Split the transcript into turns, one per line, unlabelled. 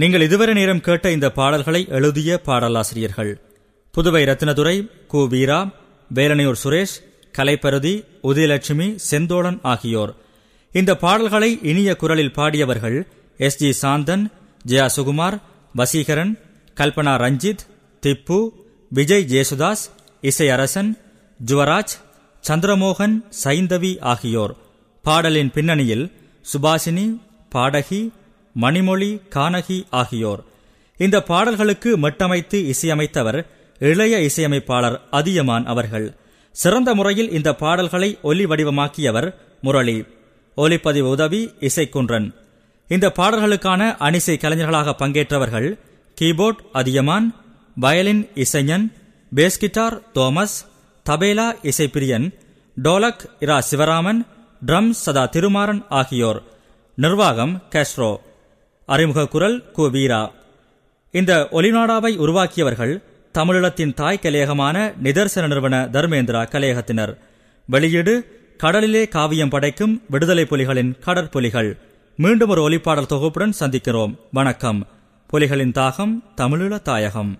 நீங்கள் இதுவரை நேரம் கேட்ட இந்த பாடல்களை எழுதிய பாடலாசிரியர்கள் புதுவை ரத்னதுரை கு. வீரா வேலனையூர் சுரேஷ் கலைப்பருதி உதயலட்சுமி செந்தோழன் ஆகியோர். இந்த பாடல்களை இனிய குரலில் பாடியவர்கள் எஸ் ஜி சாந்தன் ஜெயா சுகுமார் வசீகரன் கல்பனா ரஞ்சித் திப்பு விஜய் ஜேசுதாஸ் இசையரசன் ஜுவராஜ் சந்திரமோகன் சைந்தவி ஆகியோர். பாடலின் பின்னணியில் சுபாஷினி பாடகி மணிமொழி கானகி ஆகியோர். இந்த பாடல்களுக்கு மட்டமைத்து இசையமைத்தவர் இளைய இசையமைப்பாளர் அதியமான் அவர்கள். சிறந்த முறையில் இந்த பாடல்களை ஒலி வடிவமாக்கியவர் முரளி. ஒலிப்பதிவு உதவி இசைக்குன்றன். இந்த பாடல்களுக்கான அணிசை கலைஞர்களாக பங்கேற்றவர்கள் keyboard Athiyaman violin Isaignan bass guitar Thomas tabla Isaippiriyan dholak Ira Sivaraman drum Sadha Thirumaran ஆகியோர். நிர்வாகம் கேஸ்ட்ரோ. அறிமுக குரல் கு வீரா. இந்த ஒலிநாடாவை உருவாக்கியவர்கள் தமிழீழத்தின் தாய் கலையகமான நிதர்சன நிறுவன தர்மேந்திரா கலையகத்தினர். வெளியீடு கடலிலே காவியம் படைக்கும் விடுதலை புலிகளின் கடற்புலிகள் மீண்டும் ஒரு ஒலிப்பாடல் தொகுப்புடன் சந்திக்கிறோம். வணக்கம். புலிகளின் தாகம் தமிழீழ தாயகம்.